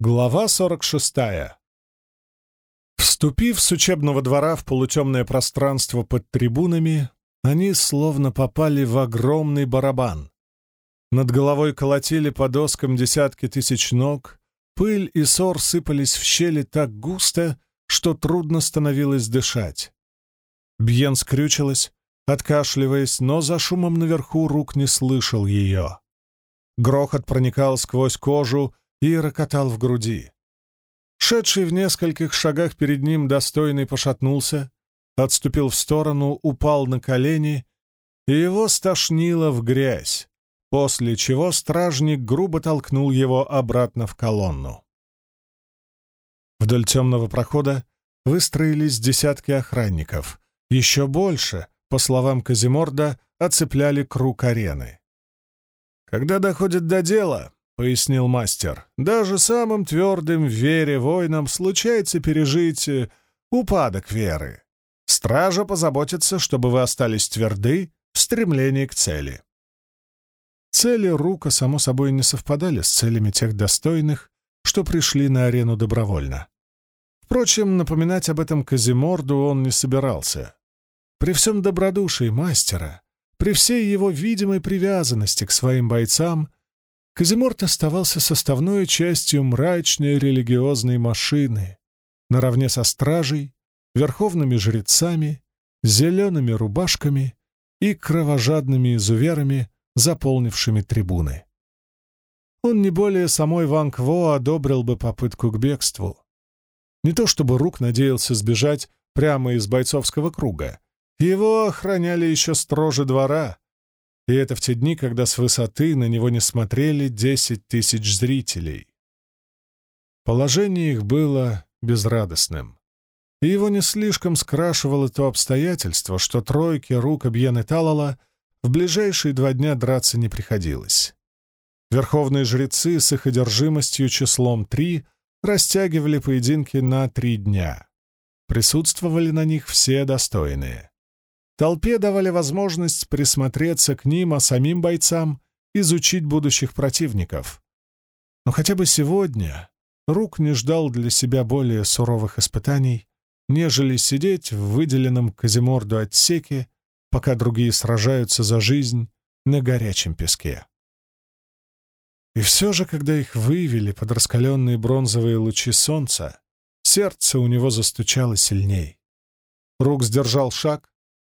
Глава 46. Вступив с учебного двора в полутемное пространство под трибунами, они словно попали в огромный барабан. Над головой колотили по доскам десятки тысяч ног, пыль и сор сыпались в щели так густо, что трудно становилось дышать. Бьен скрючилась, откашливаясь, но за шумом наверху рук не слышал ее. Грохот проникал сквозь кожу, и рокотал в груди. Шедший в нескольких шагах перед ним достойный пошатнулся, отступил в сторону, упал на колени, и его стошнило в грязь, после чего стражник грубо толкнул его обратно в колонну. Вдоль темного прохода выстроились десятки охранников. Еще больше, по словам Казиморда, оцепляли круг арены. Когда доходит до дела, пояснил мастер. «Даже самым твердым в вере воинам случается пережить э, упадок веры. Стража позаботится, чтобы вы остались тверды в стремлении к цели». Цели Рука, само собой, не совпадали с целями тех достойных, что пришли на арену добровольно. Впрочем, напоминать об этом Казиморду он не собирался. При всем добродушии мастера, при всей его видимой привязанности к своим бойцам — Казиморт оставался составной частью мрачной религиозной машины, наравне со стражей, верховными жрецами, зелеными рубашками и кровожадными изуверами, заполнившими трибуны. Он не более самой Ван Кво одобрил бы попытку к бегству. Не то чтобы Рук надеялся сбежать прямо из бойцовского круга. Его охраняли еще строже двора, и это в те дни, когда с высоты на него не смотрели десять тысяч зрителей. Положение их было безрадостным. И его не слишком скрашивало то обстоятельство, что тройке рук Абьены Талала в ближайшие два дня драться не приходилось. Верховные жрецы с их одержимостью числом три растягивали поединки на три дня. Присутствовали на них все достойные. Толпе давали возможность присмотреться к ним, а самим бойцам изучить будущих противников. Но хотя бы сегодня Рук не ждал для себя более суровых испытаний, нежели сидеть в выделенном Казиморду отсеке, пока другие сражаются за жизнь на горячем песке. И все же, когда их вывели под раскаленные бронзовые лучи солнца, сердце у него застучало сильней. Рук сдержал шаг,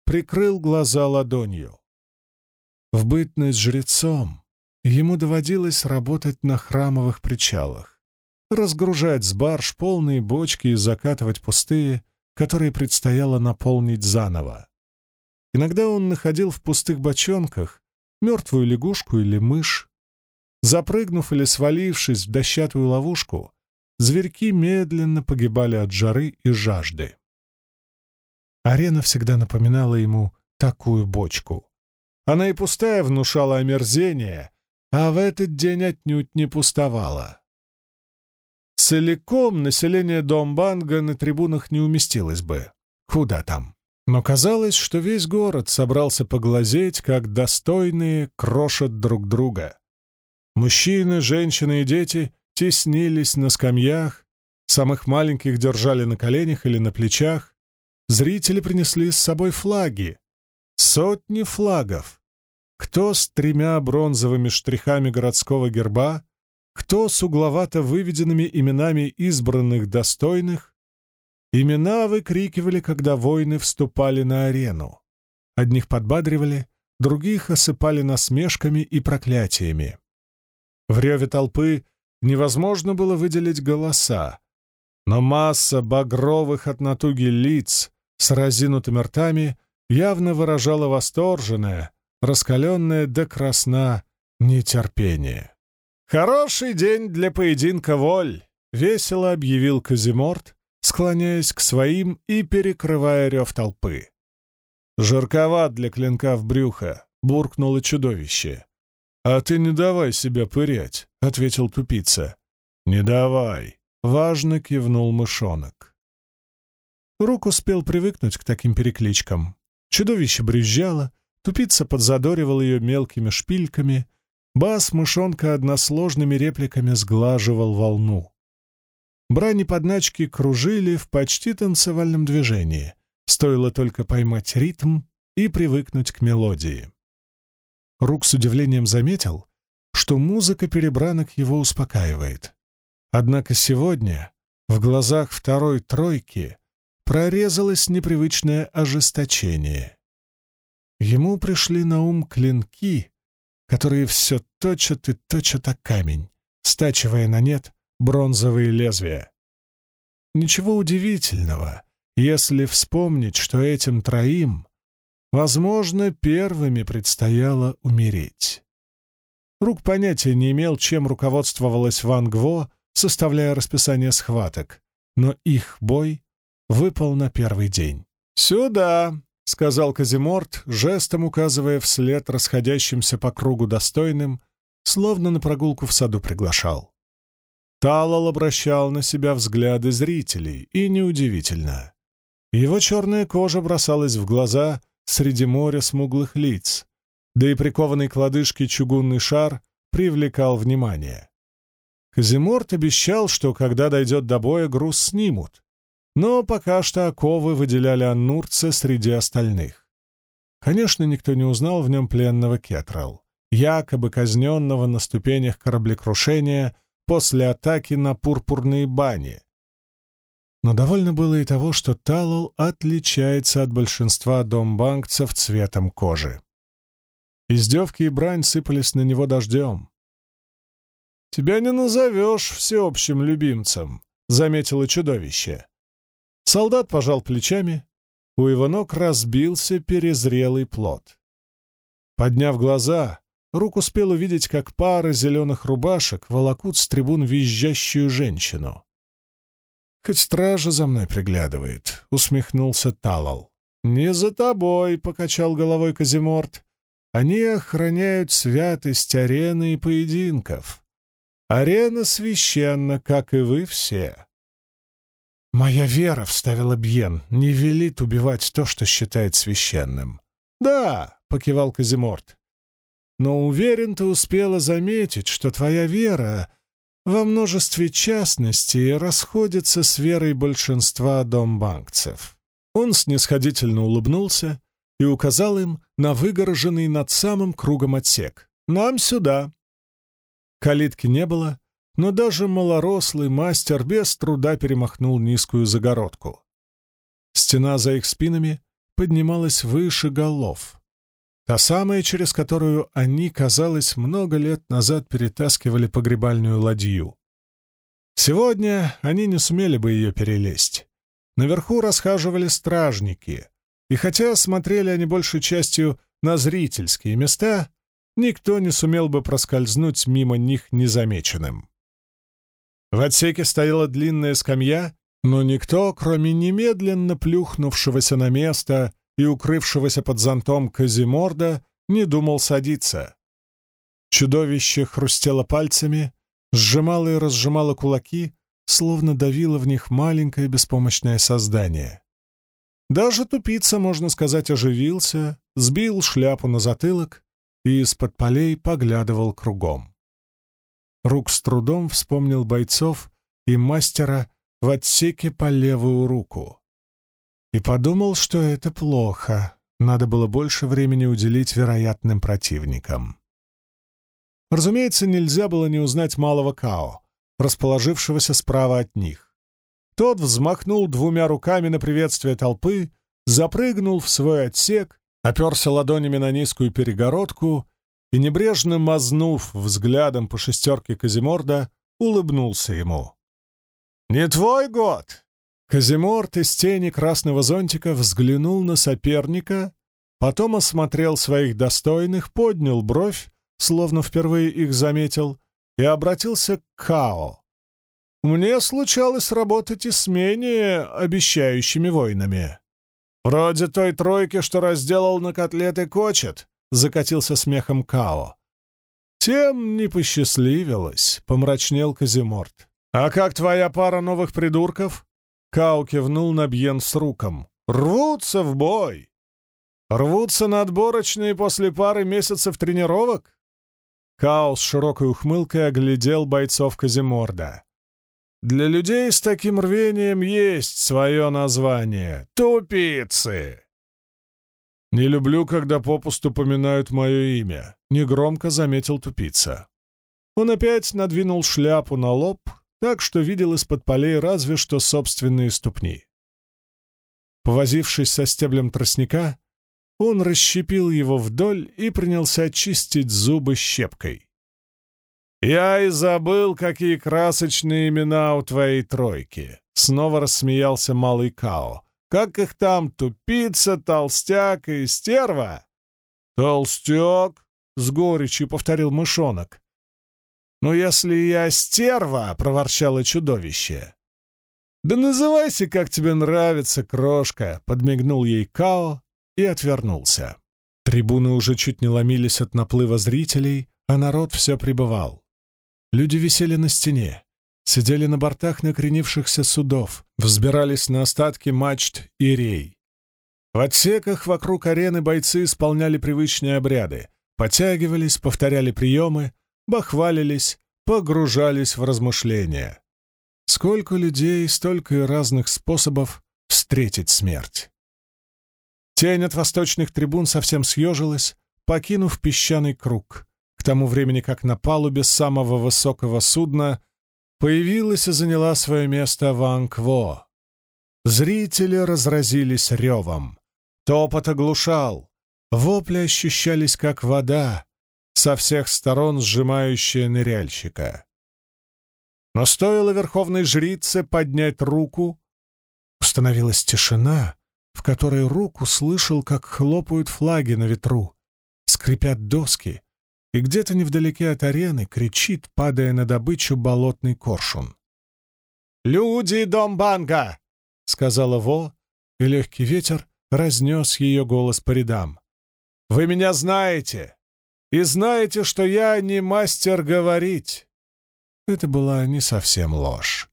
прикрыл глаза ладонью. В бытность жрецом ему доводилось работать на храмовых причалах, разгружать с барж полные бочки и закатывать пустые, которые предстояло наполнить заново. Иногда он находил в пустых бочонках мертвую лягушку или мышь. Запрыгнув или свалившись в дощатую ловушку, зверьки медленно погибали от жары и жажды. Арена всегда напоминала ему такую бочку. Она и пустая внушала омерзение, а в этот день отнюдь не пустовала. Целиком население Домбанга на трибунах не уместилось бы. Куда там? Но казалось, что весь город собрался поглазеть, как достойные крошат друг друга. Мужчины, женщины и дети теснились на скамьях, самых маленьких держали на коленях или на плечах, Зрители принесли с собой флаги. Сотни флагов. Кто с тремя бронзовыми штрихами городского герба, кто с угловато выведенными именами избранных достойных. Имена выкрикивали, когда воины вступали на арену. Одних подбадривали, других осыпали насмешками и проклятиями. В реве толпы невозможно было выделить голоса, но масса багровых от натуги лиц, с разинутыми ртами явно выражала восторженное, раскаленное до красна нетерпение. «Хороший день для поединка воль!» — весело объявил Казиморт, склоняясь к своим и перекрывая рев толпы. «Жарковат для клинка в брюхо!» — буркнуло чудовище. «А ты не давай себя пырять!» — ответил тупица. «Не давай!» — важно кивнул мышонок. Рук успел привыкнуть к таким перекличкам. Чудовище брюзжало, тупица подзадоривал ее мелкими шпильками, бас мышонка односложными репликами сглаживал волну. Брани подначки кружили в почти танцевальном движении. Стоило только поймать ритм и привыкнуть к мелодии. Рук с удивлением заметил, что музыка перебранок его успокаивает. Однако сегодня в глазах второй тройки прорезалось непривычное ожесточение. Ему пришли на ум клинки, которые все точат и точат о камень, стачивая на нет бронзовые лезвия. Ничего удивительного, если вспомнить, что этим троим, возможно, первыми предстояло умереть. Рук понятия не имел, чем руководствовалась Ван Гво, составляя расписание схваток, но их бой выпал на первый день. «Сюда!» — сказал Казиморт, жестом указывая вслед расходящимся по кругу достойным, словно на прогулку в саду приглашал. Талал обращал на себя взгляды зрителей, и неудивительно. Его черная кожа бросалась в глаза среди моря смуглых лиц, да и прикованный к лодыжке чугунный шар привлекал внимание. Казиморт обещал, что когда дойдет до боя, груз снимут, но пока что оковы выделяли Аннурца среди остальных. Конечно, никто не узнал в нем пленного Кетрал, якобы казненного на ступенях кораблекрушения — после атаки на пурпурные бани. Но довольно было и того, что Талал отличается от большинства домбанкцев цветом кожи. Издевки и брань сыпались на него дождем. «Тебя не назовешь всеобщим любимцем», — заметило чудовище. Солдат пожал плечами, у его ног разбился перезрелый плод. Подняв глаза, Рук успел увидеть, как пара зеленых рубашек волокут с трибун визжащую женщину. «Хоть стража за мной приглядывает», — усмехнулся Талал. «Не за тобой», — покачал головой Казиморт. «Они охраняют святость арены и поединков. Арена священна, как и вы все». «Моя вера», — вставила Бьен, — «не велит убивать то, что считает священным». «Да», — покивал Казиморт, но уверен, ты успела заметить, что твоя вера во множестве частностей расходится с верой большинства домбанкцев». Он снисходительно улыбнулся и указал им на выгороженный над самым кругом отсек. «Нам сюда!» Калитки не было, но даже малорослый мастер без труда перемахнул низкую загородку. Стена за их спинами поднималась выше голов — Та самая, через которую они, казалось, много лет назад перетаскивали погребальную ладью. Сегодня они не сумели бы ее перелезть. Наверху расхаживали стражники, и хотя смотрели они большей частью на зрительские места, никто не сумел бы проскользнуть мимо них незамеченным. В отсеке стояла длинная скамья, но никто, кроме немедленно плюхнувшегося на место и укрывшегося под зонтом Казиморда не думал садиться. Чудовище хрустело пальцами, сжимало и разжимало кулаки, словно давило в них маленькое беспомощное создание. Даже тупица, можно сказать, оживился, сбил шляпу на затылок и из-под полей поглядывал кругом. Рук с трудом вспомнил бойцов и мастера в отсеке по левую руку и подумал, что это плохо. Надо было больше времени уделить вероятным противникам. Разумеется, нельзя было не узнать малого Као, расположившегося справа от них. Тот взмахнул двумя руками на приветствие толпы, запрыгнул в свой отсек, оперся ладонями на низкую перегородку и, небрежно мазнув взглядом по шестерке Казиморда, улыбнулся ему. «Не твой год!» Казиморт из тени красного зонтика взглянул на соперника, потом осмотрел своих достойных, поднял бровь, словно впервые их заметил, и обратился к Као. «Мне случалось работать и с менее обещающими воинами. Вроде той тройки, что разделал на котлеты кочет», — закатился смехом Као. «Тем не посчастливилось», — помрачнел Казиморт. «А как твоя пара новых придурков?» Као кивнул на Бьен с руком. «Рвутся в бой! Рвутся на отборочные после пары месяцев тренировок?» Као с широкой ухмылкой оглядел бойцов Казиморда. Для людей с таким рвением есть свое название — тупицы. «Не люблю, когда попусту поминают мое имя», — негромко заметил тупица. Он опять надвинул шляпу на лоб, так что видел из-под полей разве что собственные ступни. Повозившись со стеблем тростника, он расщепил его вдоль и принялся чистить зубы щепкой. «Я и забыл, какие красочные имена у твоей тройки!» Снова рассмеялся малый Као. «Как их там, тупица, толстяк и стерва?» «Толстяк!» — с горечью повторил мышонок. «Ну, если я стерва!» — проворчало чудовище. «Да называйся, как тебе нравится, крошка!» — подмигнул ей Као и отвернулся. Трибуны уже чуть не ломились от наплыва зрителей, а народ все прибывал. Люди висели на стене, сидели на бортах накренившихся судов, взбирались на остатки мачт и рей. В отсеках вокруг арены бойцы исполняли привычные обряды, подтягивались, повторяли приемы, бахвалились, погружались в размышления. Сколько людей, столько и разных способов встретить смерть. Тень от восточных трибун совсем съежилась, покинув песчаный круг к тому времени как на палубе самого высокого судна появилась и заняла свое место Ван Кво. Зрители разразились ревом. Топот оглушал. Вопли ощущались, как вода, со всех сторон сжимающая ныряльщика. Но стоило верховной жрице поднять руку, установилась тишина, в которой руку слышал, как хлопают флаги на ветру, скрипят доски, и где-то невдалеке от арены кричит, падая на добычу, болотный коршун. «Люди Домбанга!» — сказала Во, и легкий ветер разнес ее голос по рядам. «Вы меня знаете, и знаете, что я не мастер говорить!» Это была не совсем ложь.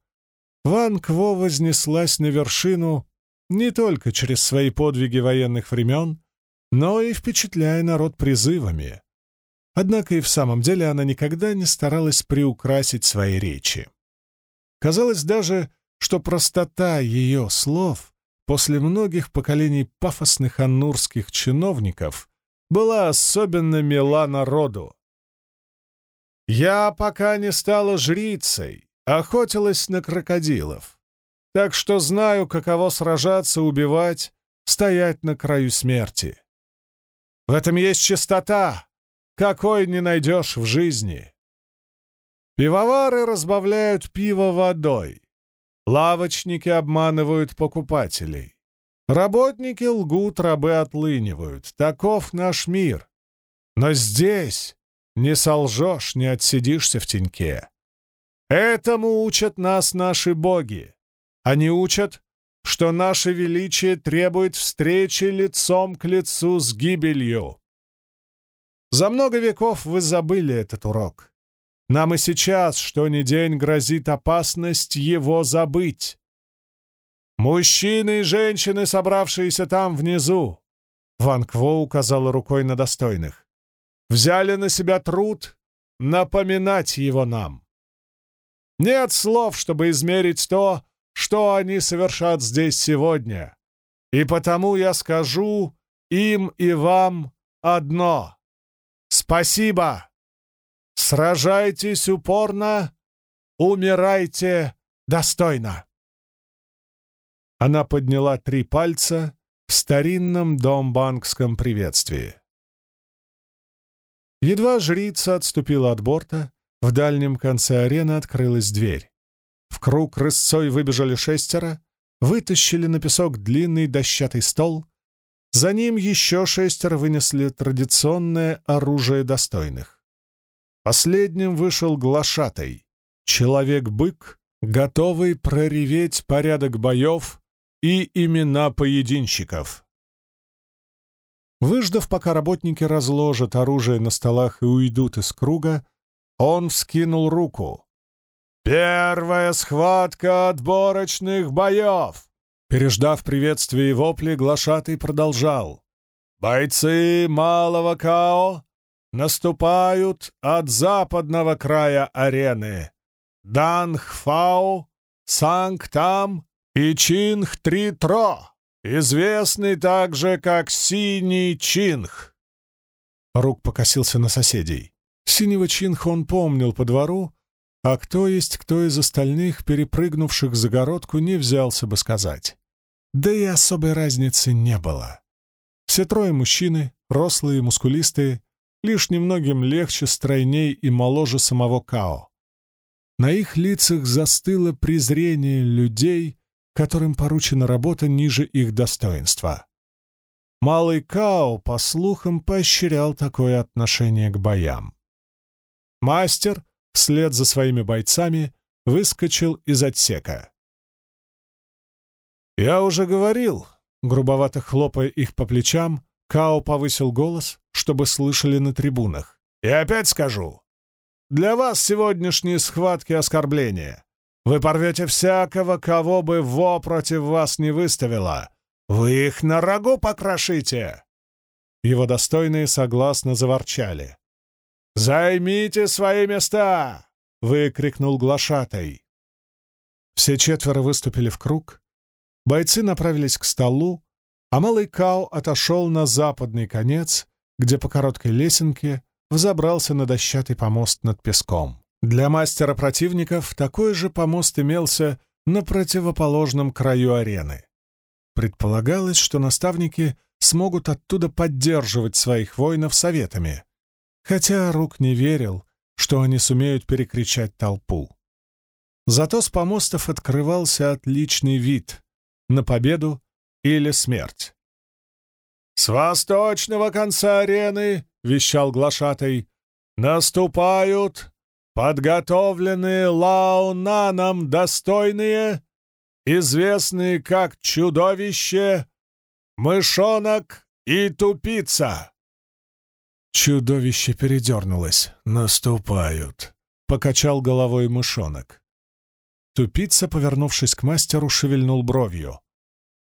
Ван Кво вознеслась на вершину не только через свои подвиги военных времен, но и впечатляя народ призывами, Однако и в самом деле она никогда не старалась приукрасить свои речи. Казалось даже, что простота ее слов после многих поколений пафосных аннурских чиновников была особенно мила народу. «Я пока не стала жрицей, охотилась на крокодилов, так что знаю, каково сражаться, убивать, стоять на краю смерти. В этом есть чистота, какой не найдешь в жизни. Пивовары разбавляют пиво водой. Лавочники обманывают покупателей. Работники лгут, рабы отлынивают. Таков наш мир. Но здесь не солжешь, не отсидишься в теньке. Этому учат нас наши боги. Они учат, что наше величие требует встречи лицом к лицу с гибелью. За много веков вы забыли этот урок. Нам и сейчас, что ни день, грозит опасность его забыть. Мужчины и женщины, собравшиеся там внизу, Ван Кво указала рукой на достойных, взяли на себя труд напоминать его нам. Нет слов, чтобы измерить то, что они совершат здесь сегодня. И потому я скажу им и вам одно. Спасибо! Сражайтесь упорно, умирайте достойно!» Она подняла три пальца в старинном домбанкском приветствии. Едва жрица отступила от борта, в дальнем конце арены открылась дверь. В круг рысцой выбежали шестеро, вытащили на песок длинный дощатый стол, за ним еще шестеро вынесли традиционное оружие достойных. Последним вышел глашатай, человек-бык, готовый прореветь порядок боев и имена поединщиков. Выждав, пока работники разложат оружие на столах и уйдут из круга, он вскинул руку. «Первая схватка отборочных боев!» Переждав приветствие и вопли, глашатый продолжал. «Бойцы малого Као наступают от западного края арены. Дан Хфао Санктам и Чинх Тритро, известный также как Синий Чинх. Рук покосился на соседей. Синего Чинха он помнил по двору, а кто есть кто из остальных, перепрыгнувших загородку, не взялся бы сказать. Да и особой разницы не было. Все трое мужчины, рослые, мускулистые, лишь немногим легче, стройней и моложе самого Као. На их лицах застыло презрение людей, которым поручена работа ниже их достоинства. Малый Као, по слухам, поощрял такое отношение к боям. Мастер, вслед за своими бойцами, выскочил из отсека. «Я уже говорил», — грубовато хлопая их по плечам, Као повысил голос, чтобы слышали на трибунах. «И опять скажу, для вас сегодняшние схватки оскорбления. Вы порвете всякого, кого бы во против вас не выставила. Вы их на рогу покрошите!» Его достойные согласно заворчали. «Займите свои места!» — выкрикнул глашатай. Все четверо выступили в круг. Бойцы направились к столу, а малый Као отошел на западный конец, где по короткой лесенке взобрался на дощатый помост над песком. Для мастера противников такой же помост имелся на противоположном краю арены. Предполагалось, что наставники смогут оттуда поддерживать своих воинов советами, хотя Рук не верил, что они сумеют перекричать толпу. Зато с помостов открывался отличный вид на победу или смерть. «С восточного конца арены, — вещал глашатай, — наступают подготовленные лаунаном достойные, известные как чудовище, мышонок и тупица». Чудовище передернулось. «Наступают», — покачал головой мышонок. Тупица, повернувшись к мастеру, шевельнул бровью.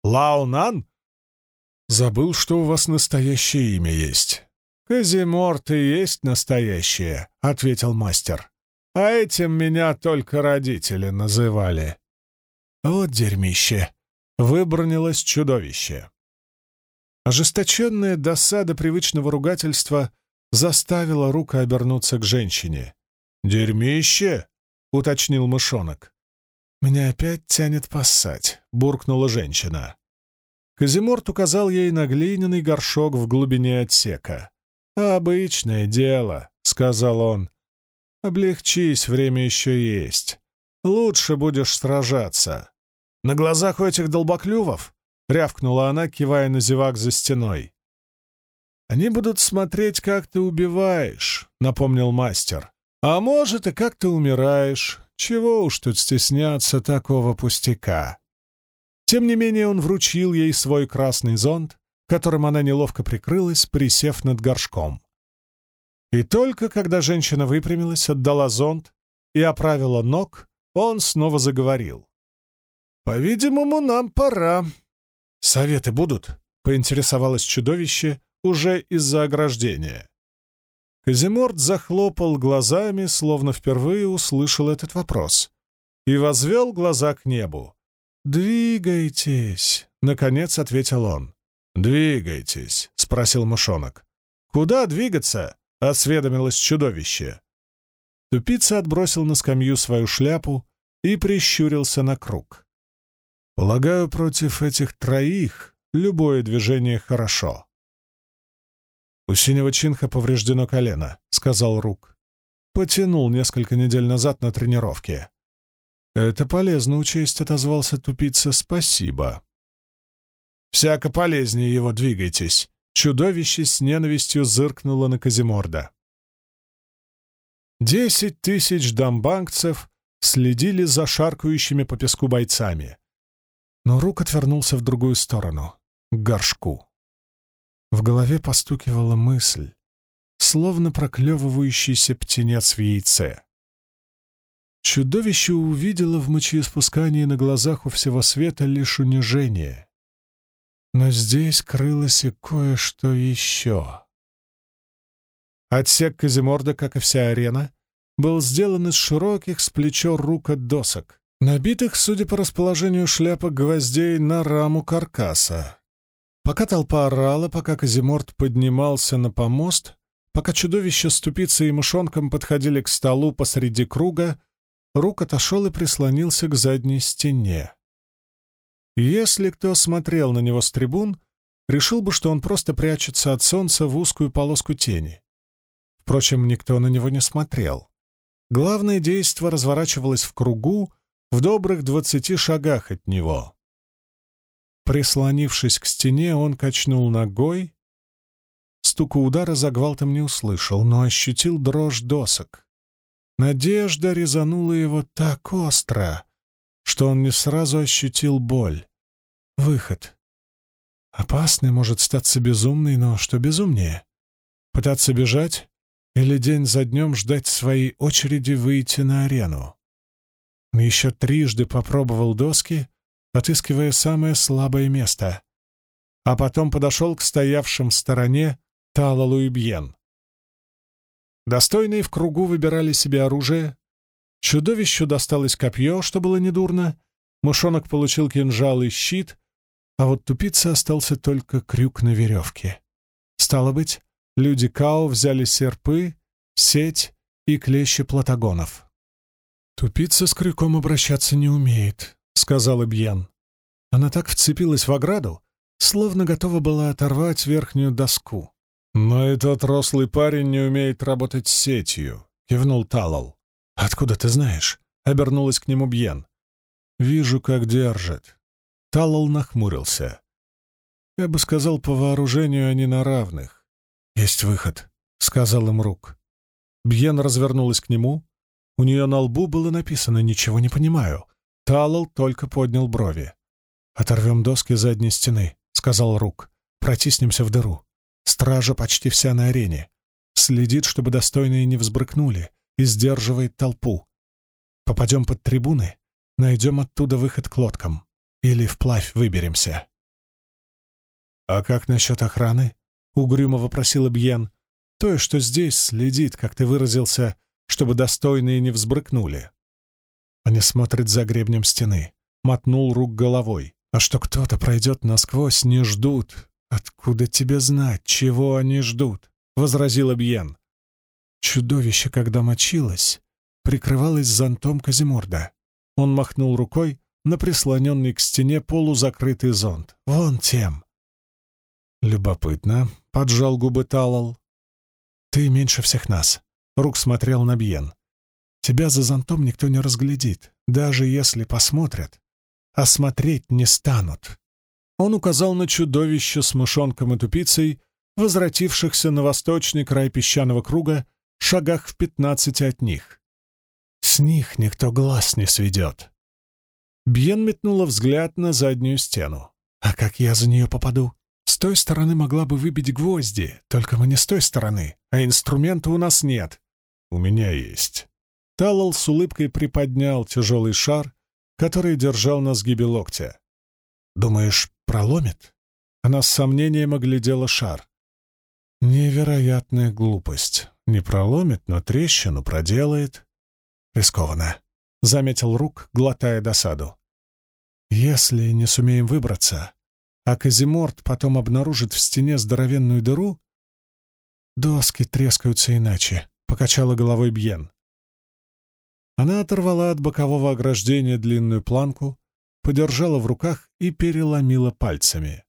Лаунан? Забыл, что у вас настоящее имя есть. Казимор, ты есть настоящее, ответил мастер. А этим меня только родители называли. Вот дерьмище. Выбронилось чудовище. Ожесточенная досада привычного ругательства заставила рука обернуться к женщине. «Дерьмище?» — уточнил мышонок. «Меня опять тянет поссать», — буркнула женщина. Казиморт указал ей на глиняный горшок в глубине отсека. «Обычное дело», — сказал он. «Облегчись, время еще есть. Лучше будешь сражаться». «На глазах у этих долбоклювов?» — рявкнула она, кивая на зевак за стеной. «Они будут смотреть, как ты убиваешь», — напомнил мастер. «А может, и как ты умираешь. Чего уж тут стесняться такого пустяка? Тем не менее он вручил ей свой красный зонт, которым она неловко прикрылась, присев над горшком. И только когда женщина выпрямилась, отдала зонт и оправила ног, он снова заговорил. «По-видимому, нам пора». «Советы будут?» — поинтересовалось чудовище уже из-за ограждения. Казиморд захлопал глазами, словно впервые услышал этот вопрос, и возвел глаза к небу. «Двигайтесь!» — наконец ответил он. «Двигайтесь!» — спросил мышонок. «Куда двигаться?» — осведомилось чудовище. Тупица отбросил на скамью свою шляпу и прищурился на круг. «Полагаю, против этих троих любое движение хорошо. «У синего чинха повреждено колено», — сказал Рук. «Потянул несколько недель назад на тренировке». «Это полезно учесть», — отозвался тупица. «Спасибо». «Всяко полезнее его двигайтесь». Чудовище с ненавистью зыркнуло на Казиморда. Десять тысяч дамбанкцев следили за шаркающими по песку бойцами. Но Рук отвернулся в другую сторону, к горшку. В голове постукивала мысль, словно проклевывающийся птенец в яйце. Чудовище увидело в мочеиспускании на глазах у всего света лишь унижение. Но здесь крылось и кое-что еще. Отсек Казиморда, как и вся арена, был сделан из широких с плечо рук от досок. набитых, судя по расположению шляпок гвоздей, на раму каркаса. Пока толпа орала, пока Казиморт поднимался на помост, пока чудовище с тупицей и мышонком подходили к столу посреди круга, Рук отошел и прислонился к задней стене. Если кто смотрел на него с трибун, решил бы, что он просто прячется от солнца в узкую полоску тени. Впрочем, никто на него не смотрел. Главное действо разворачивалось в кругу в добрых двадцати шагах от него. Прислонившись к стене, он качнул ногой. Стука удара за гвалтом не услышал, но ощутил дрожь досок. Надежда резанула его так остро, что он не сразу ощутил боль. Выход. Опасный может статься безумный, но что безумнее? Пытаться бежать или день за днем ждать своей очереди выйти на арену? Он еще трижды попробовал доски, отыскивая самое слабое место, а потом подошел к стоявшим в стороне Талалу и Бьен. Достойные в кругу выбирали себе оружие. Чудовищу досталось копье, что было недурно. Мышонок получил кинжал и щит, а вот тупица остался только крюк на веревке. Стало быть, люди Као взяли серпы, сеть и клещи платагонов. «Тупица с крюком обращаться не умеет», — сказала Бьен. Она так вцепилась в ограду, словно готова была оторвать верхнюю доску. «Но этот рослый парень не умеет работать с сетью», — кивнул Талал. «Откуда ты знаешь?» — обернулась к нему Бьен. «Вижу, как держит. Талал нахмурился. «Я бы сказал, по вооружению они на равных. Есть выход», — сказал им Рук. Бьен развернулась к нему. У нее на лбу было написано «Ничего не понимаю». Талал только поднял брови. «Оторвем доски задней стены», — сказал Рук. «Протиснемся в дыру. Стража почти вся на арене. Следит, чтобы достойные не взбрыкнули, и сдерживает толпу. Попадем под трибуны, найдем оттуда выход к лодкам. Или вплавь выберемся. «А как насчет охраны?» — угрюмо вопросил Бьен. «То, что здесь следит, как ты выразился, чтобы достойные не взбрыкнули». Они смотрят за гребнем стены. Мотнул рук головой. А что кто-то пройдет насквозь, не ждут. Откуда тебе знать, чего они ждут? — возразил Бьен. Чудовище, когда мочилось, прикрывалось зонтом Казиморда. Он махнул рукой, на прислоненный к стене полузакрытый зонт. «Вон тем!» «Любопытно», — поджал губы Талал. «Ты меньше всех нас», — Рук смотрел на Бьен. «Тебя за зонтом никто не разглядит, даже если посмотрят. А смотреть не станут». Он указал на чудовище с мышонком и тупицей, возвратившихся на восточный край песчаного круга, шагах в пятнадцати от них. «С них никто глаз не сведет». Бьен метнула взгляд на заднюю стену. «А как я за нее попаду? С той стороны могла бы выбить гвозди, только мы не с той стороны, а инструмента у нас нет. У меня есть». Талал с улыбкой приподнял тяжелый шар, который держал на сгибе локтя. «Думаешь, проломит?» Она с сомнением оглядела шар. «Невероятная глупость. Не проломит, но трещину проделает. Рискованно», — заметил Рук, глотая досаду. Если не сумеем выбраться, а Казиморт потом обнаружит в стене здоровенную дыру, доски трескаются иначе, — покачала головой Бьен. Она оторвала от бокового ограждения длинную планку, подержала в руках и переломила пальцами.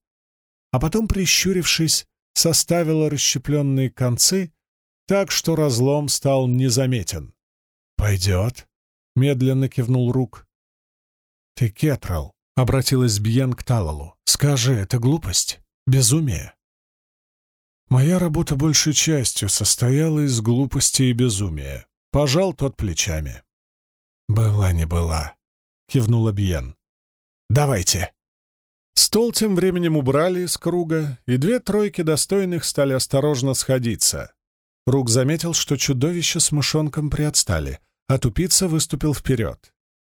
А потом, прищурившись, составила расщепленные концы так, что разлом стал незаметен. «Пойдет», — медленно кивнул Рук. «Ты Кетрал», — обратилась Бьен к Талалу. «Скажи, это глупость? Безумие?» «Моя работа большей частью состояла из глупости и безумия». Пожал тот плечами. «Была не была», — кивнула Бьен. «Давайте». Стол тем временем убрали из круга, и две тройки достойных стали осторожно сходиться. Рук заметил, что чудовище с мышонком приотстали, а тупица выступил вперед.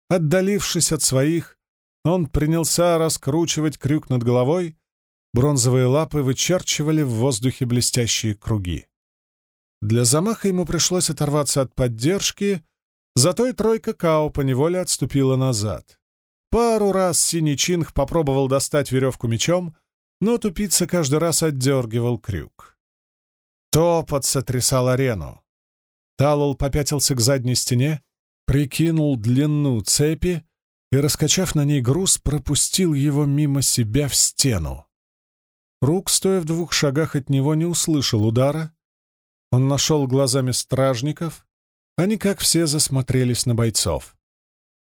Отдалившись от своих, он принялся раскручивать крюк над головой, бронзовые лапы вычерчивали в воздухе блестящие круги. Для замаха ему пришлось оторваться от поддержки, Зато и тройка Као поневоле отступила назад. Пару раз Синий Чинг попробовал достать веревку мечом, но тупица каждый раз отдергивал крюк. Топот сотрясал арену. Талл попятился к задней стене, прикинул длину цепи и, раскачав на ней груз, пропустил его мимо себя в стену. Рук, стоя в двух шагах от него, не услышал удара. Он нашел глазами стражников, они, как все, засмотрелись на бойцов.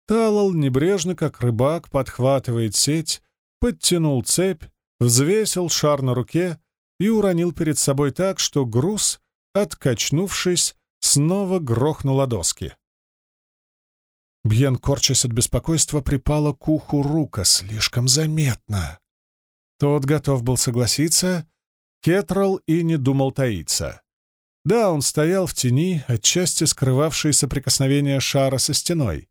Талал небрежно, как рыбак, подхватывает сеть, подтянул цепь, взвесил шар на руке и уронил перед собой так, что груз, откачнувшись, снова грохнул о доски. Бьен, корчась от беспокойства, припала к уху рука слишком заметно. Тот готов был согласиться, Кетрал и не думал таиться. Да, он стоял в тени, отчасти скрывавшей соприкосновение шара со стеной.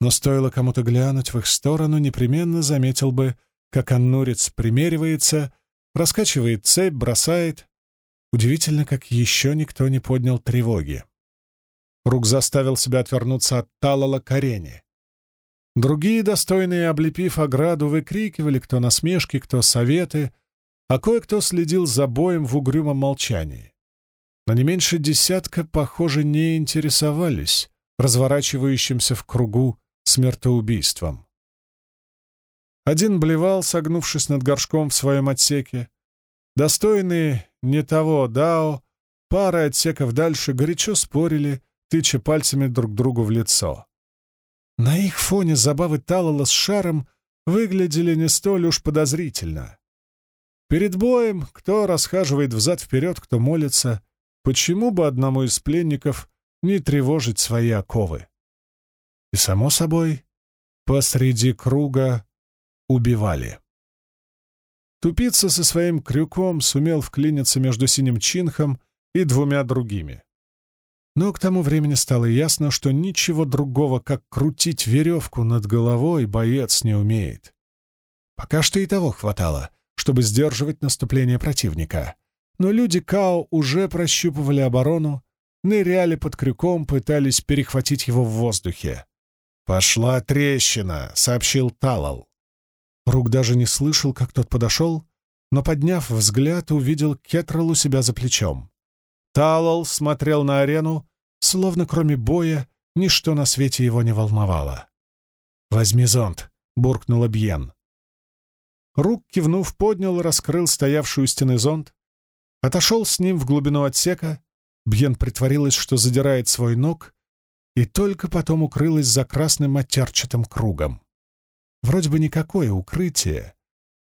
Но стоило кому-то глянуть в их сторону, непременно заметил бы, как аннурец примеривается, раскачивает цепь, бросает. Удивительно, как еще никто не поднял тревоги. Рук заставил себя отвернуться от Талала к арене. Другие, достойные, облепив ограду, выкрикивали кто насмешки, кто советы, а кое-кто следил за боем в угрюмом молчании но не меньше десятка, похоже, не интересовались разворачивающимся в кругу смертоубийством. Один блевал, согнувшись над горшком в своем отсеке. Достойные не того Дао, пары отсеков дальше горячо спорили, тыча пальцами друг другу в лицо. На их фоне забавы Талала с шаром выглядели не столь уж подозрительно. Перед боем кто расхаживает взад-вперед, кто молится, Почему бы одному из пленников не тревожить свои оковы? И, само собой, посреди круга убивали. Тупица со своим крюком сумел вклиниться между синим чинхом и двумя другими. Но к тому времени стало ясно, что ничего другого, как крутить веревку над головой, боец не умеет. Пока что и того хватало, чтобы сдерживать наступление противника но люди Као уже прощупывали оборону, ныряли под крюком, пытались перехватить его в воздухе. «Пошла трещина», — сообщил Талал. Рук даже не слышал, как тот подошел, но, подняв взгляд, увидел Кетрал у себя за плечом. Талал смотрел на арену, словно кроме боя ничто на свете его не волновало. «Возьми зонт», — буркнул Бьен. Рук, кивнув, поднял и раскрыл стоявшую у стены зонт, Отошел с ним в глубину отсека, Бьен притворилась, что задирает свой ног, и только потом укрылась за красным матерчатым кругом. Вроде бы никакое укрытие,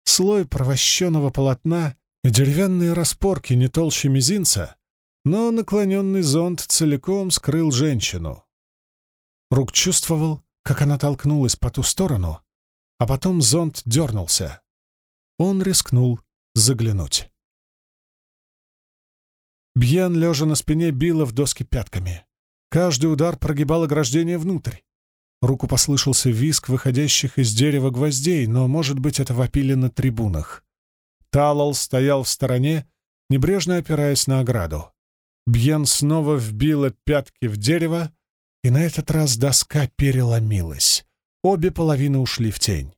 слой провощенного полотна и деревянные распорки не толще мизинца, но наклоненный зонт целиком скрыл женщину. Рук чувствовал, как она толкнулась по ту сторону, а потом зонт дернулся. Он рискнул заглянуть. Бьен, лежа на спине, била в доски пятками. Каждый удар прогибал ограждение внутрь. Руку послышался виск выходящих из дерева гвоздей, но, может быть, это вопили на трибунах. Талал стоял в стороне, небрежно опираясь на ограду. Бьен снова вбила пятки в дерево, и на этот раз доска переломилась. Обе половины ушли в тень.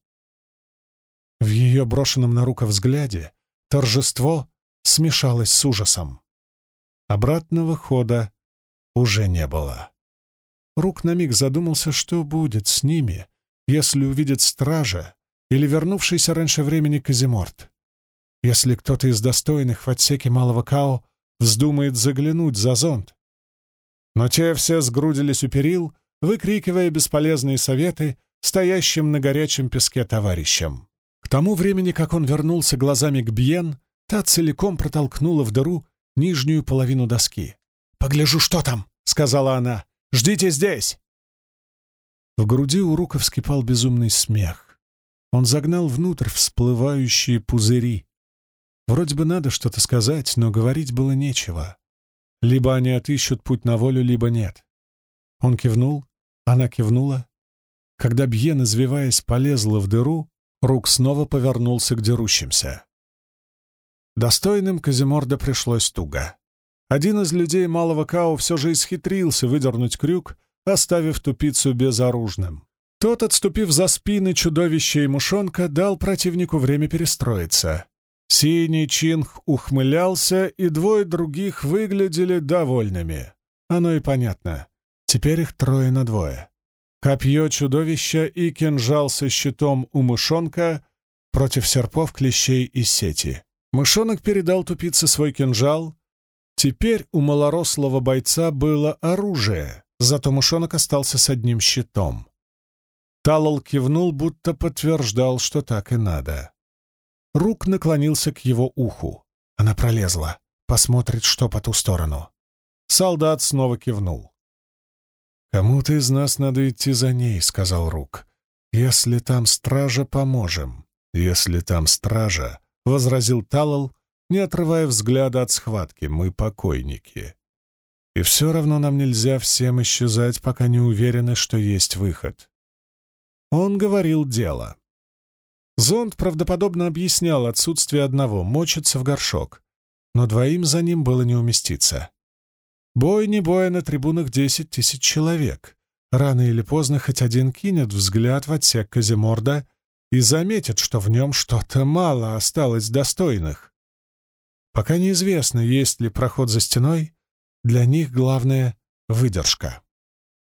В ее брошенном на руку взгляде торжество смешалось с ужасом. Обратного хода уже не было. Рук на миг задумался, что будет с ними, если увидит стража или вернувшийся раньше времени Казиморт. Если кто-то из достойных в отсеке Малого Као вздумает заглянуть за зонт. Но те все сгрудились у перил, выкрикивая бесполезные советы стоящим на горячем песке товарищам. К тому времени, как он вернулся глазами к Бьен, та целиком протолкнула в дыру нижнюю половину доски. «Погляжу, что там!» — сказала она. «Ждите здесь!» В груди у Рука вскипал безумный смех. Он загнал внутрь всплывающие пузыри. Вроде бы надо что-то сказать, но говорить было нечего. Либо они отыщут путь на волю, либо нет. Он кивнул, она кивнула. Когда Бьен, извиваясь, полезла в дыру, Рук снова повернулся к дерущимся. Достойным Казиморда пришлось туго. Один из людей малого Као все же исхитрился выдернуть крюк, оставив тупицу безоружным. Тот, отступив за спины чудовища и мушонка, дал противнику время перестроиться. Синий Чинг ухмылялся, и двое других выглядели довольными. Оно и понятно. Теперь их трое на двое. Копье чудовища и кинжал со щитом у мышонка против серпов, клещей и сети. Мышонок передал тупице свой кинжал. Теперь у малорослого бойца было оружие, зато мышонок остался с одним щитом. Талал кивнул, будто подтверждал, что так и надо. Рук наклонился к его уху. Она пролезла. Посмотрит, что по ту сторону. Солдат снова кивнул. «Кому-то из нас надо идти за ней», — сказал Рук. «Если там стража, поможем. Если там стража», — возразил Талал, не отрывая взгляда от схватки, — «мы покойники. И все равно нам нельзя всем исчезать, пока не уверены, что есть выход». Он говорил дело. Зонд правдоподобно объяснял отсутствие одного — мочится в горшок, но двоим за ним было не уместиться. Бой не боя на трибунах десять тысяч человек. Рано или поздно хоть один кинет взгляд в отсек Казиморда и заметит, что в нем что-то мало осталось достойных. Пока неизвестно, есть ли проход за стеной, для них главное — выдержка.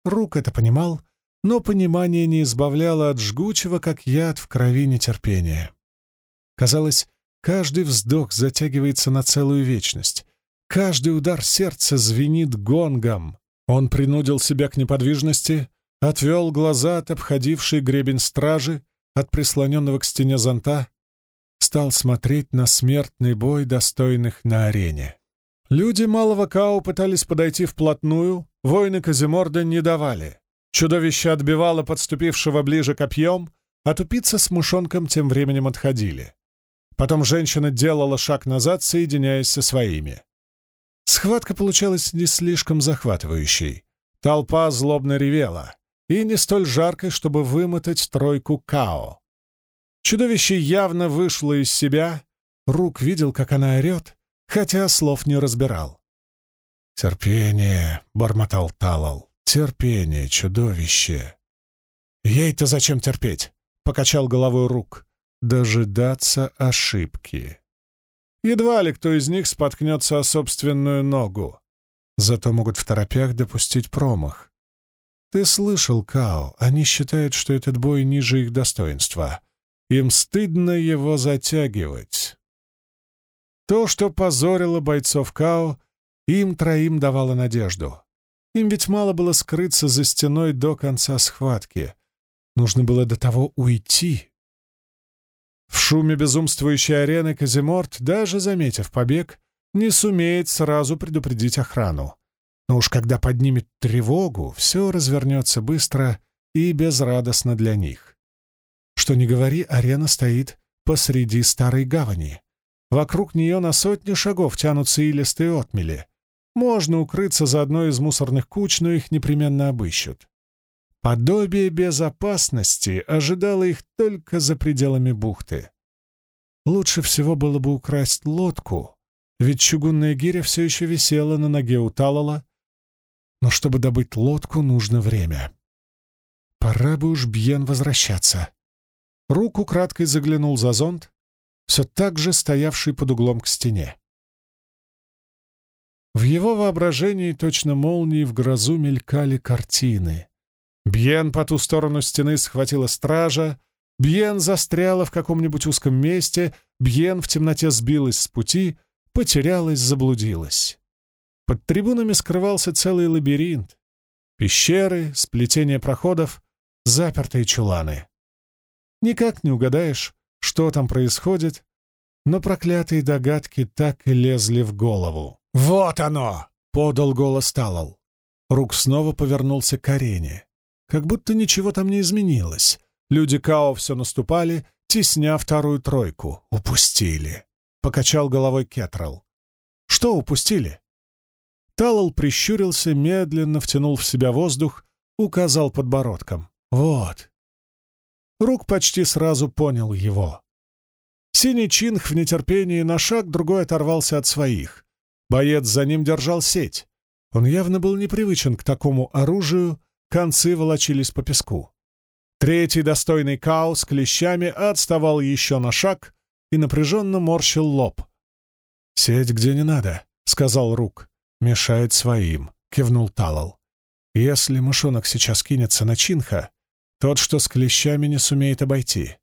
Рук это понимал, но понимание не избавляло от жгучего, как яд в крови нетерпения. Казалось, каждый вздох затягивается на целую вечность, Каждый удар сердца звенит гонгом. Он принудил себя к неподвижности, отвел глаза от обходившей гребень стражи, от прислоненного к стене зонта, стал смотреть на смертный бой достойных на арене. Люди малого Као пытались подойти вплотную, воины Казиморда не давали. Чудовище отбивало подступившего ближе копьем, а тупица с мушонком тем временем отходили. Потом женщина делала шаг назад, соединяясь со своими. Схватка получалась не слишком захватывающей. Толпа злобно ревела, и не столь жаркой, чтобы вымотать тройку Као. Чудовище явно вышло из себя, Рук видел, как она орет, хотя слов не разбирал. «Терпение», — бормотал Талал, — «терпение, чудовище». «Ей-то зачем терпеть?» — покачал головой Рук. «Дожидаться ошибки». Едва ли кто из них споткнется о собственную ногу. Зато могут в торопях допустить промах. Ты слышал, Као, они считают, что этот бой ниже их достоинства. Им стыдно его затягивать. То, что позорило бойцов Као, им троим давало надежду. Им ведь мало было скрыться за стеной до конца схватки. Нужно было до того уйти, в шуме безумствующей арены Казиморт, даже заметив побег, не сумеет сразу предупредить охрану. Но уж когда поднимет тревогу, все развернется быстро и безрадостно для них. Что ни говори, арена стоит посреди старой гавани. Вокруг нее на сотни шагов тянутся илистые отмели. Можно укрыться за одной из мусорных куч, но их непременно обыщут. Подобие безопасности ожидало их только за пределами бухты. Лучше всего было бы украсть лодку, ведь чугунная гиря все еще висела на ноге у Талала, но чтобы добыть лодку, нужно время. Пора бы уж Бьен возвращаться. Руку краткой заглянул за зонт, все так же стоявший под углом к стене. В его воображении точно молнии в грозу мелькали картины. Бьен по ту сторону стены схватила стража, Бьен застряла в каком-нибудь узком месте, Бьен в темноте сбилась с пути, потерялась, заблудилась. Под трибунами скрывался целый лабиринт. Пещеры, сплетение проходов, запертые чуланы. Никак не угадаешь, что там происходит, но проклятые догадки так и лезли в голову. «Вот оно!» — подал голос Талал. Рук снова повернулся к арене. Как будто ничего там не изменилось. Люди Као все наступали, тесня вторую тройку. Упустили. Покачал головой Кетрал. Что упустили? Талал прищурился, медленно втянул в себя воздух, указал подбородком. Вот. Рук почти сразу понял его. Синий Чинх в нетерпении на шаг другой оторвался от своих. Боец за ним держал сеть. Он явно был непривычен к такому оружию концы волочились по песку. Третий достойный Као с клещами отставал еще на шаг и напряженно морщил лоб. «Сеть где не надо», — сказал Рук. «Мешает своим», — кивнул Талал. «Если мышонок сейчас кинется на Чинха, тот, что с клещами, не сумеет обойти.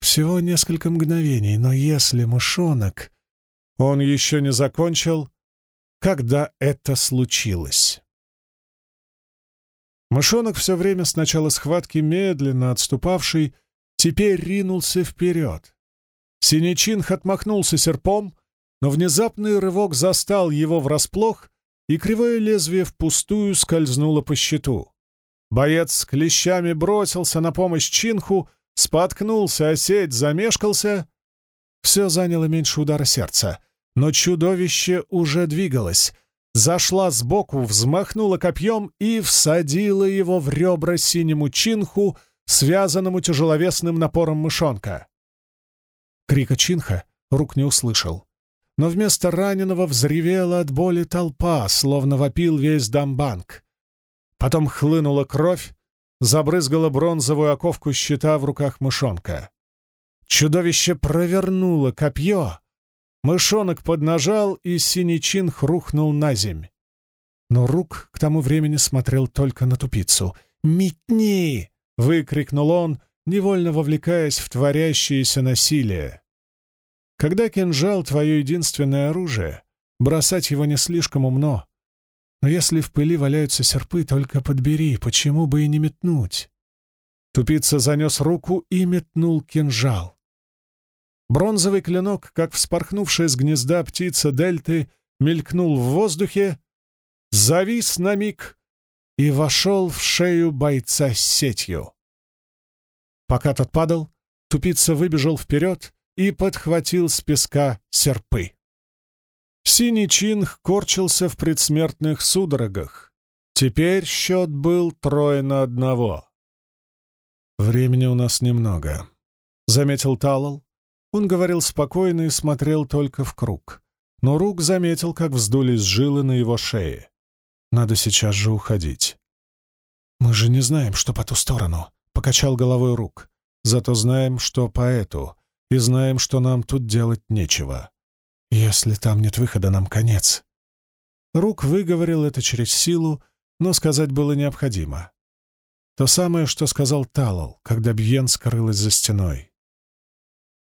Всего несколько мгновений, но если мышонок...» Он еще не закончил, когда это случилось. Мышонок все время с начала схватки медленно отступавший, теперь ринулся вперед. Синечин отмахнулся серпом, но внезапный рывок застал его врасплох, и кривое лезвие впустую скользнуло по щиту. Боец с клещами бросился на помощь Чинху, споткнулся, а сеть замешкался. Все заняло меньше удара сердца, но чудовище уже двигалось — зашла сбоку, взмахнула копьем и всадила его в ребра синему чинху, связанному тяжеловесным напором мышонка. Крика чинха рук не услышал, но вместо раненого взревела от боли толпа, словно вопил весь дамбанк. Потом хлынула кровь, забрызгала бронзовую оковку щита в руках мышонка. Чудовище провернуло копье, Мышонок поднажал, и синий рухнул на земь. Но Рук к тому времени смотрел только на тупицу. «Метни!» — выкрикнул он, невольно вовлекаясь в творящееся насилие. Когда кинжал — твое единственное оружие, бросать его не слишком умно. Но если в пыли валяются серпы, только подбери, почему бы и не метнуть? Тупица занес руку и метнул кинжал. Бронзовый клинок, как вспорхнувшая с гнезда птица дельты, мелькнул в воздухе, завис на миг и вошел в шею бойца с сетью. Пока тот падал, тупица выбежал вперед и подхватил с песка серпы. Синий Чинг корчился в предсмертных судорогах. Теперь счет был трое на одного. «Времени у нас немного», — заметил Талал, он говорил спокойно и смотрел только в круг. Но Рук заметил, как вздулись жилы на его шее. Надо сейчас же уходить. «Мы же не знаем, что по ту сторону», — покачал головой Рук. «Зато знаем, что по эту, и знаем, что нам тут делать нечего. Если там нет выхода, нам конец». Рук выговорил это через силу, но сказать было необходимо. То самое, что сказал Талал, когда Бьен скрылась за стеной.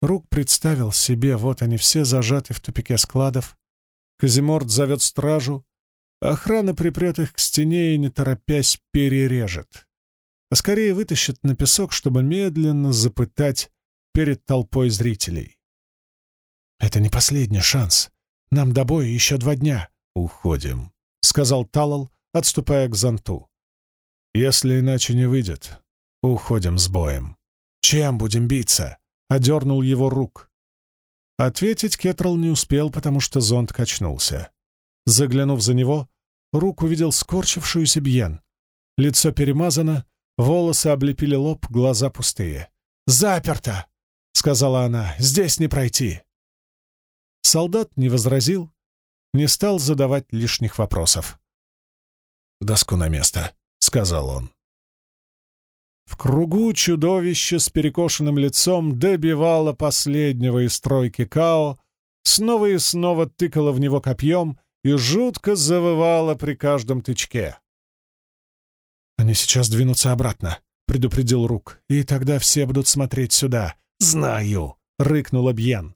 Рук представил себе, вот они все зажаты в тупике складов. Казиморд зовет стражу, охрана припрет их к стене и, не торопясь, перережет. А скорее вытащит на песок, чтобы медленно запытать перед толпой зрителей. «Это не последний шанс. Нам до боя еще два дня. Уходим», — сказал Талал, отступая к зонту. «Если иначе не выйдет, уходим с боем. Чем будем биться?» одернул его рук. Ответить Кетрал не успел, потому что зонт качнулся. Заглянув за него, рук увидел скорчившуюся Бьен. Лицо перемазано, волосы облепили лоб, глаза пустые. «Заперто!» — сказала она. «Здесь не пройти!» Солдат не возразил, не стал задавать лишних вопросов. «Доску на место», — сказал он. В кругу чудовище с перекошенным лицом добивало последнего из стройки Као, снова и снова тыкало в него копьем и жутко завывало при каждом тычке. «Они сейчас двинутся обратно», — предупредил Рук, «и тогда все будут смотреть сюда». «Знаю!» — рыкнул Бьен.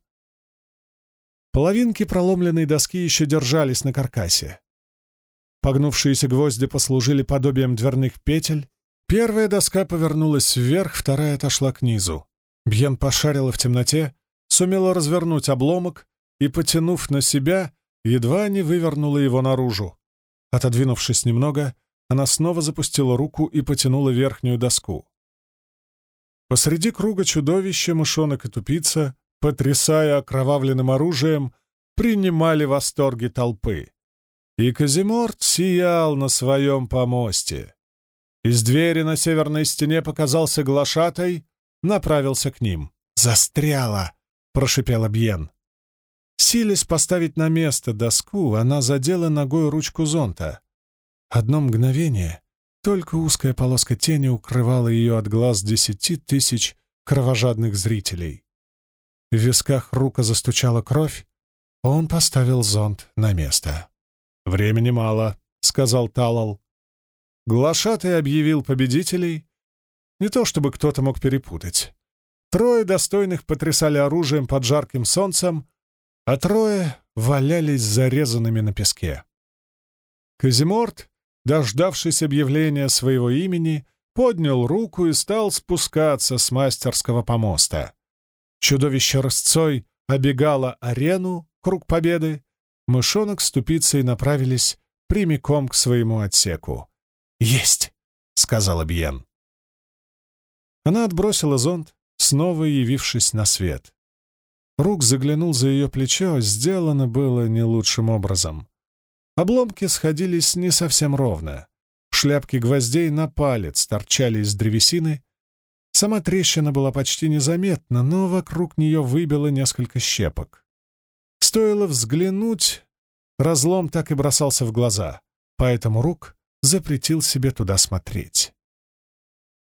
Половинки проломленной доски еще держались на каркасе. Погнувшиеся гвозди послужили подобием дверных петель, Первая доска повернулась вверх, вторая отошла к низу. Бьен пошарила в темноте, сумела развернуть обломок и, потянув на себя, едва не вывернула его наружу. Отодвинувшись немного, она снова запустила руку и потянула верхнюю доску. Посреди круга чудовища, мышонок и тупица, потрясая окровавленным оружием, принимали восторги толпы. И Казиморт сиял на своем помосте. Из двери на северной стене показался глашатай, направился к ним. «Застряла!» — прошипела Бьен. Силясь поставить на место доску, она задела ногой ручку зонта. Одно мгновение только узкая полоска тени укрывала ее от глаз десяти тысяч кровожадных зрителей. В висках рука застучала кровь, он поставил зонт на место. «Времени мало», — сказал Талал. Глашатый объявил победителей. Не то чтобы кто-то мог перепутать. Трое достойных потрясали оружием под жарким солнцем, а трое валялись зарезанными на песке. Казиморт, дождавшись объявления своего имени, поднял руку и стал спускаться с мастерского помоста. Чудовище рысцой обегало арену, круг победы. Мышонок с тупицей направились прямиком к своему отсеку. «Есть!» — сказала Бьен. Она отбросила зонт, снова явившись на свет. Рук заглянул за ее плечо, сделано было не лучшим образом. Обломки сходились не совсем ровно. Шляпки гвоздей на палец торчали из древесины. Сама трещина была почти незаметна, но вокруг нее выбило несколько щепок. Стоило взглянуть, разлом так и бросался в глаза, поэтому Рук запретил себе туда смотреть.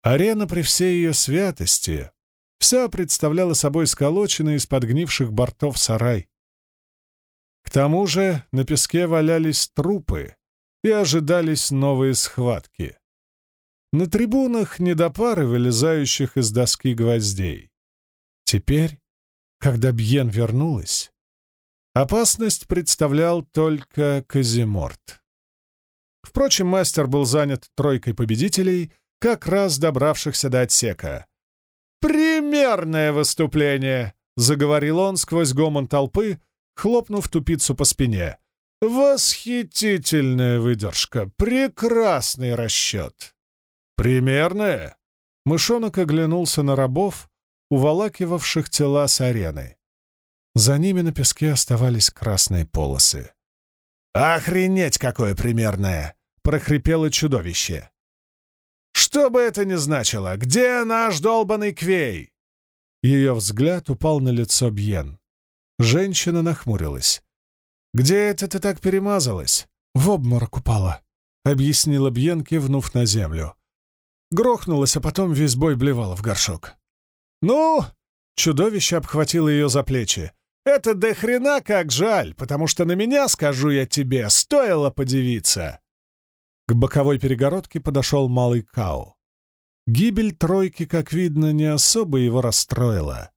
Арена при всей ее святости вся представляла собой сколоченный из подгнивших бортов сарай. К тому же на песке валялись трупы и ожидались новые схватки. На трибунах недопары, вылезающих из доски гвоздей. Теперь, когда Бьен вернулась, опасность представлял только Казиморт. Впрочем, мастер был занят тройкой победителей, как раз добравшихся до отсека. «Примерное выступление!» — заговорил он сквозь гомон толпы, хлопнув тупицу по спине. «Восхитительная выдержка! Прекрасный расчет!» «Примерное?» Мышонок оглянулся на рабов, уволакивавших тела с арены. За ними на песке оставались красные полосы. «Охренеть, какое примерное!» — прохрипело чудовище. Что бы это ни значило, где наш долбанный Квей?» Ее взгляд упал на лицо Бьен. Женщина нахмурилась. «Где это ты так перемазалась?» «В обморок упала», — объяснила Бьен, кивнув на землю. Грохнулась, а потом весь бой блевала в горшок. «Ну!» — чудовище обхватило ее за плечи. «Это до хрена как жаль, потому что на меня, скажу я тебе, стоило подивиться!» К боковой перегородке подошел малый Као. Гибель тройки, как видно, не особо его расстроила.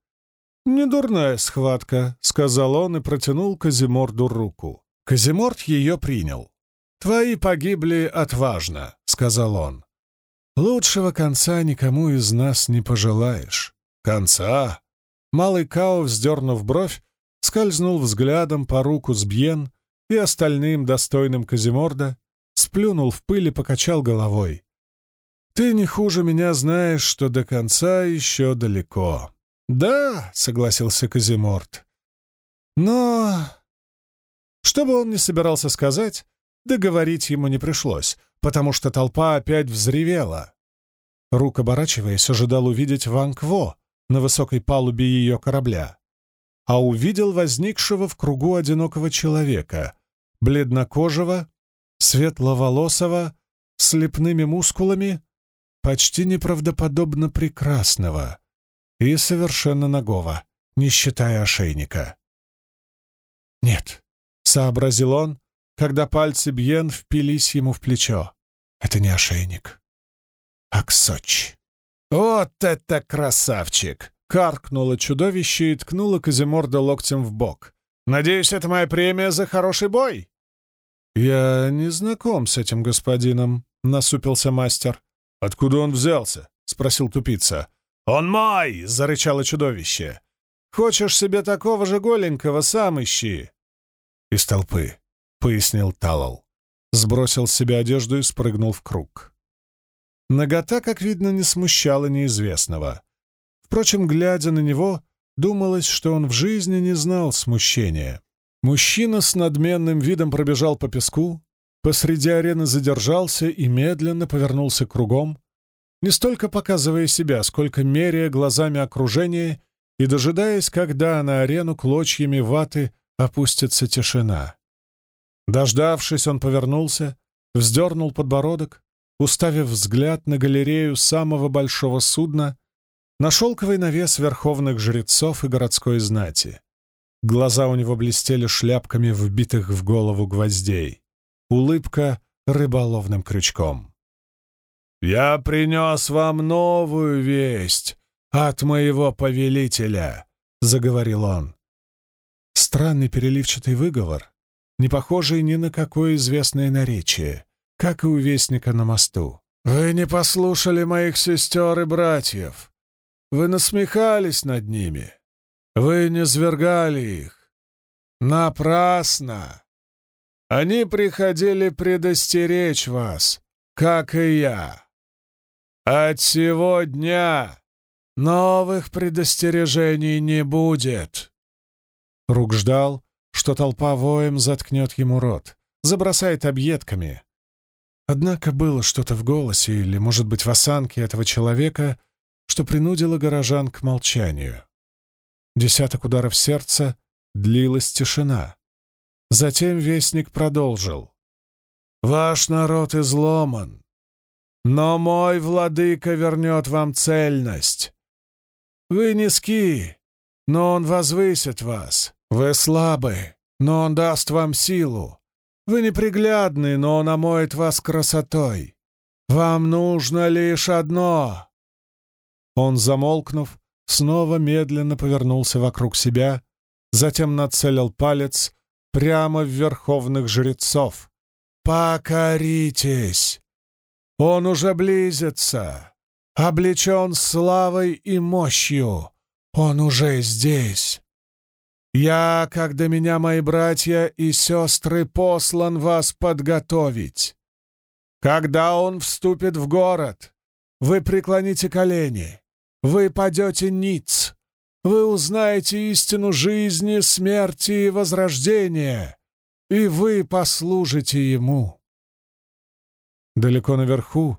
«Недурная схватка», — сказал он и протянул Казиморду руку. Казиморд ее принял. «Твои погибли отважно», — сказал он. «Лучшего конца никому из нас не пожелаешь». «Конца?» Малый Као, вздернув бровь, скользнул взглядом по руку с Бьен и остальным достойным Казиморда сплюнул в пыль и покачал головой. «Ты не хуже меня знаешь, что до конца еще далеко». «Да», — согласился Казиморт. «Но...» Что бы он ни собирался сказать, договорить ему не пришлось, потому что толпа опять взревела. Рук, оборачиваясь, ожидал увидеть Ван Кво на высокой палубе ее корабля, а увидел возникшего в кругу одинокого человека, бледнокожего, светловолосого, с лепными мускулами, почти неправдоподобно прекрасного и совершенно нагого, не считая ошейника. «Нет», — сообразил он, когда пальцы Бьен впились ему в плечо. «Это не ошейник. Аксоч». «Вот это красавчик!» — каркнуло чудовище и ткнуло Казиморда локтем в бок. «Надеюсь, это моя премия за хороший бой?» «Я не знаком с этим господином», — насупился мастер. «Откуда он взялся?» — спросил тупица. «Он мой!» — зарычало чудовище. «Хочешь себе такого же голенького, сам ищи!» «Из толпы», — пояснил Талал. Сбросил с себя одежду и спрыгнул в круг. Нагота, как видно, не смущала неизвестного. Впрочем, глядя на него, думалось, что он в жизни не знал смущения. Мужчина с надменным видом пробежал по песку, посреди арены задержался и медленно повернулся кругом, не столько показывая себя, сколько меряя глазами окружение и дожидаясь, когда на арену клочьями ваты опустится тишина. Дождавшись, он повернулся, вздернул подбородок, уставив взгляд на галерею самого большого судна, на шелковый навес верховных жрецов и городской знати. Глаза у него блестели шляпками вбитых в голову гвоздей. Улыбка рыболовным крючком. «Я принес вам новую весть от моего повелителя», — заговорил он. Странный переливчатый выговор, не похожий ни на какое известное наречие, как и у вестника на мосту. «Вы не послушали моих сестер и братьев. Вы насмехались над ними. Вы не свергали их. Напрасно. Они приходили предостеречь вас, как и я. От сего дня новых предостережений не будет. Рук ждал, что толпа воем заткнет ему рот, забросает объедками. Однако было что-то в голосе или, может быть, в осанке этого человека, что принудило горожан к молчанию. Десяток ударов сердца, длилась тишина. Затем вестник продолжил. «Ваш народ изломан, но мой владыка вернет вам цельность. Вы низки, но он возвысит вас. Вы слабы, но он даст вам силу. Вы неприглядны, но он омоет вас красотой. Вам нужно лишь одно». Он, замолкнув, снова медленно повернулся вокруг себя, затем нацелил палец прямо в верховных жрецов. «Покоритесь! Он уже близится, облечен славой и мощью. Он уже здесь. Я, как до меня мои братья и сестры, послан вас подготовить. Когда он вступит в город, вы преклоните колени, вы падете ниц, вы узнаете истину жизни, смерти и возрождения, и вы послужите ему. Далеко наверху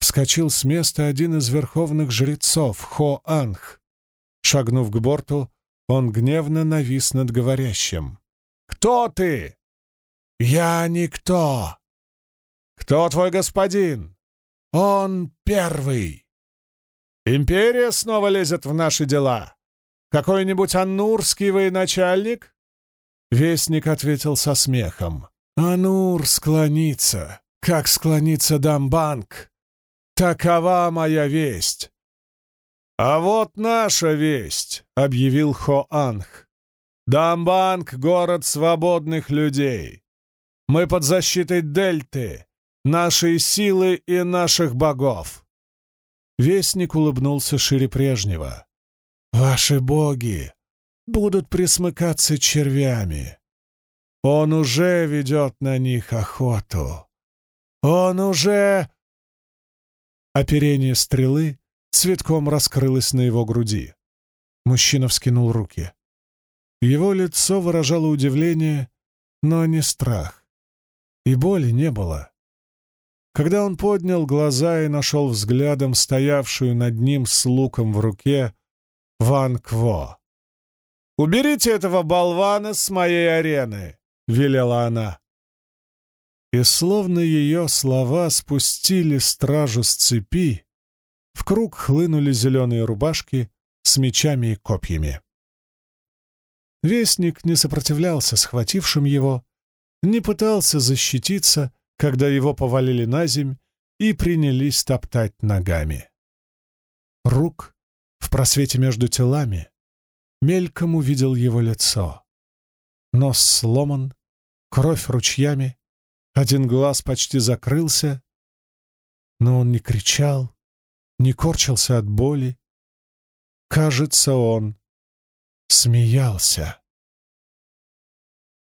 вскочил с места один из верховных жрецов, Хо-Анх. Шагнув к борту, он гневно навис над говорящим. «Кто ты?» «Я никто». «Кто твой господин?» «Он первый». «Империя снова лезет в наши дела. Какой-нибудь аннурский военачальник?» Вестник ответил со смехом. «Анур склонится, как склонится Дамбанк. Такова моя весть». «А вот наша весть», — объявил Хоанх. «Дамбанк — город свободных людей. Мы под защитой Дельты, нашей силы и наших богов». Вестник улыбнулся шире прежнего. Ваши боги будут присмыкаться червями. Он уже ведет на них охоту. Он уже...» Оперение стрелы цветком раскрылось на его груди. Мужчина вскинул руки. Его лицо выражало удивление, но не страх. И боли не было. Когда он поднял глаза и нашел взглядом стоявшую над ним с луком в руке Ван Кво. «Уберите этого болвана с моей арены!» — велела она. И словно ее слова спустили стражу с цепи, в круг хлынули зеленые рубашки с мечами и копьями. Вестник не сопротивлялся схватившим его, не пытался защититься, когда его повалили на земь и принялись топтать ногами. Рук в просвете между телами мельком увидел его лицо. Нос сломан, кровь ручьями, один глаз почти закрылся, но он не кричал, не корчился от боли. Кажется, он смеялся.